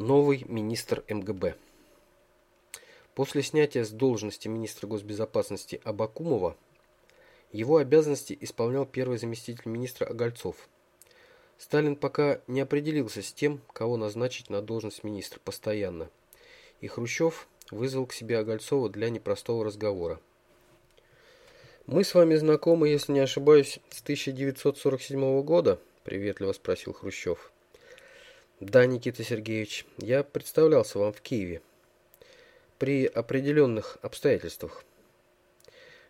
Новый министр МГБ. После снятия с должности министра госбезопасности Абакумова его обязанности исполнял первый заместитель министра Огольцов. Сталин пока не определился с тем, кого назначить на должность министра постоянно, и Хрущев вызвал к себе Огольцова для непростого разговора. «Мы с вами знакомы, если не ошибаюсь, с 1947 года?» – приветливо спросил Хрущев. Да, Никита Сергеевич, я представлялся вам в Киеве. При определенных обстоятельствах.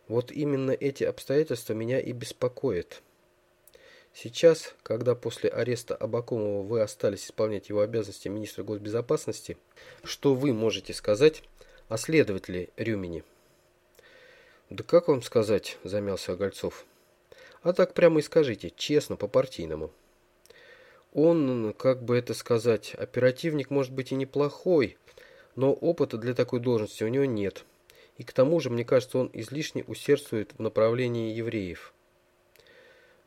Вот именно эти обстоятельства меня и беспокоят. Сейчас, когда после ареста Абакумова вы остались исполнять его обязанности министра госбезопасности, что вы можете сказать о следователе Рюмине? Да как вам сказать, замялся Огольцов. А так прямо и скажите, честно, по-партийному. Он, как бы это сказать, оперативник может быть и неплохой, но опыта для такой должности у него нет. И к тому же, мне кажется, он излишне усердствует в направлении евреев.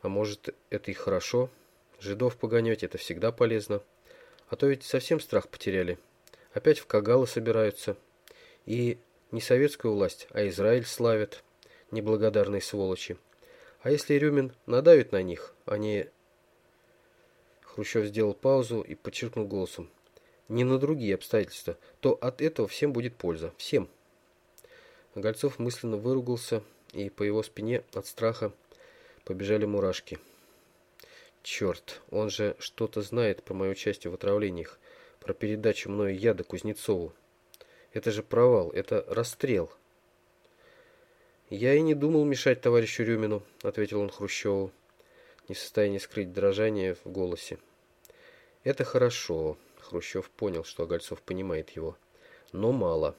А может, это и хорошо? Жидов погонять это всегда полезно. А то ведь совсем страх потеряли. Опять в Кагалы собираются. И не советскую власть, а Израиль славят. Неблагодарные сволочи. А если Рюмин надавит на них, они Хрущев сделал паузу и подчеркнул голосом. Не на другие обстоятельства, то от этого всем будет польза. Всем. Гольцов мысленно выругался, и по его спине от страха побежали мурашки. Черт, он же что-то знает про мое участие в отравлениях, про передачу мною яда Кузнецову. Это же провал, это расстрел. Я и не думал мешать товарищу Рюмину, ответил он Хрущеву не в состоянии скрыть дрожание в голосе. Это хорошо. Хрущев понял, что Огольцов понимает его. Но мало.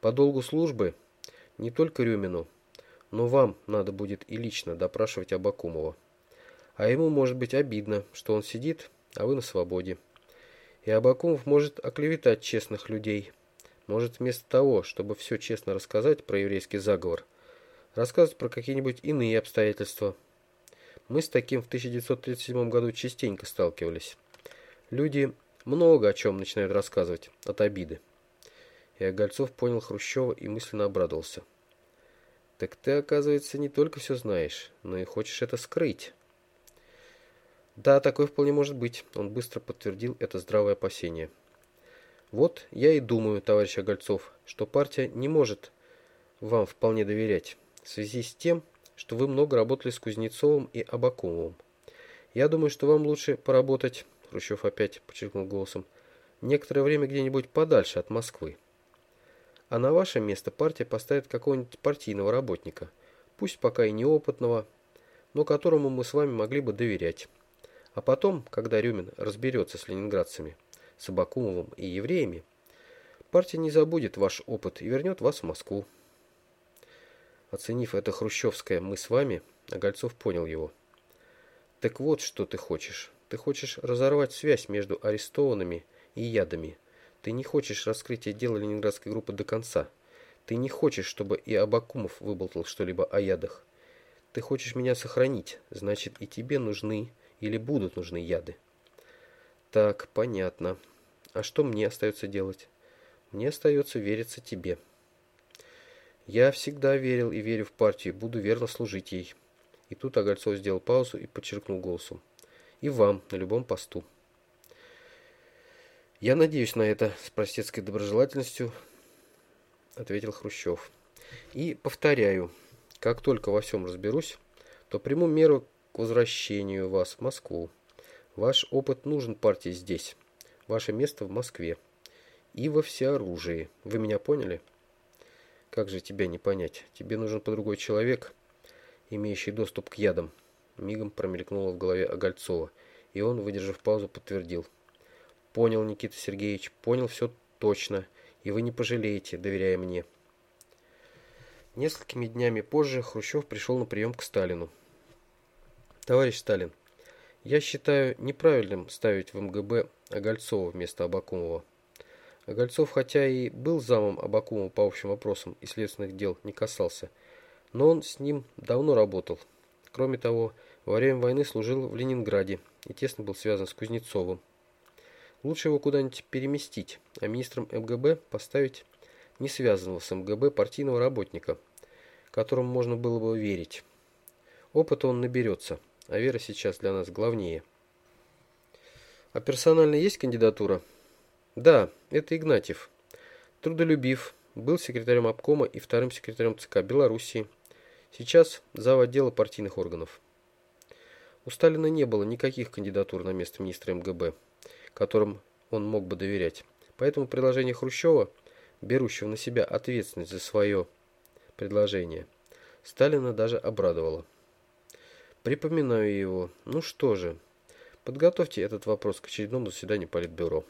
По долгу службы не только Рюмину, но вам надо будет и лично допрашивать Абакумова. А ему может быть обидно, что он сидит, а вы на свободе. И Абакумов может оклеветать честных людей. Может вместо того, чтобы все честно рассказать про еврейский заговор, рассказывать про какие-нибудь иные обстоятельства – мы с таким в 1937 году частенько сталкивались. Люди много о чем начинают рассказывать от обиды. И Огольцов понял Хрущева и мысленно обрадовался. Так ты, оказывается, не только все знаешь, но и хочешь это скрыть. Да, такое вполне может быть. Он быстро подтвердил это здравое опасение. Вот я и думаю, товарищ Огольцов, что партия не может вам вполне доверять в связи с тем, что вы много работали с Кузнецовым и Абакумовым. Я думаю, что вам лучше поработать, Хрущев опять подчеркнул голосом, некоторое время где-нибудь подальше от Москвы. А на ваше место партия поставит какого-нибудь партийного работника, пусть пока и неопытного, но которому мы с вами могли бы доверять. А потом, когда Рюмин разберется с ленинградцами, с Абакумовым и евреями, партия не забудет ваш опыт и вернет вас в Москву. Оценив это хрущевское «мы с вами», Огольцов понял его. «Так вот, что ты хочешь. Ты хочешь разорвать связь между арестованными и ядами. Ты не хочешь раскрытия дела ленинградской группы до конца. Ты не хочешь, чтобы и Абакумов выболтал что-либо о ядах. Ты хочешь меня сохранить, значит и тебе нужны или будут нужны яды». «Так, понятно. А что мне остается делать?» «Мне остается вериться тебе». Я всегда верил и верю в партию, буду верно служить ей. И тут Огольцов сделал паузу и подчеркнул голосом. И вам, на любом посту. Я надеюсь на это, с простецкой доброжелательностью ответил Хрущев. И повторяю, как только во всем разберусь, то приму меру к возвращению вас в Москву. Ваш опыт нужен партии здесь. Ваше место в Москве. И во всеоружии. Вы меня поняли? Как же тебя не понять? Тебе нужен другой человек, имеющий доступ к ядам. Мигом промелькнуло в голове Огольцова, и он, выдержав паузу, подтвердил. Понял, Никита Сергеевич, понял все точно, и вы не пожалеете, доверяя мне. Несколькими днями позже Хрущев пришел на прием к Сталину. Товарищ Сталин, я считаю неправильным ставить в МГБ Огольцова вместо Абакумова. Гольцов, хотя и был замом Абакумова по общим вопросам и следственных дел не касался, но он с ним давно работал. Кроме того, во время войны служил в Ленинграде и тесно был связан с Кузнецовым. Лучше его куда-нибудь переместить, а министром МГБ поставить не связанного с МГБ партийного работника, которому можно было бы верить. Опыта он наберется, а вера сейчас для нас главнее. А персонально есть кандидатура? Да, это Игнатьев. Трудолюбив, был секретарем обкома и вторым секретарем ЦК Белоруссии. Сейчас зав. отдела партийных органов. У Сталина не было никаких кандидатур на место министра МГБ, которым он мог бы доверять. Поэтому предложение Хрущева, берущего на себя ответственность за свое предложение, Сталина даже обрадовало. Припоминаю его. Ну что же, подготовьте этот вопрос к очередному заседанию Политбюро.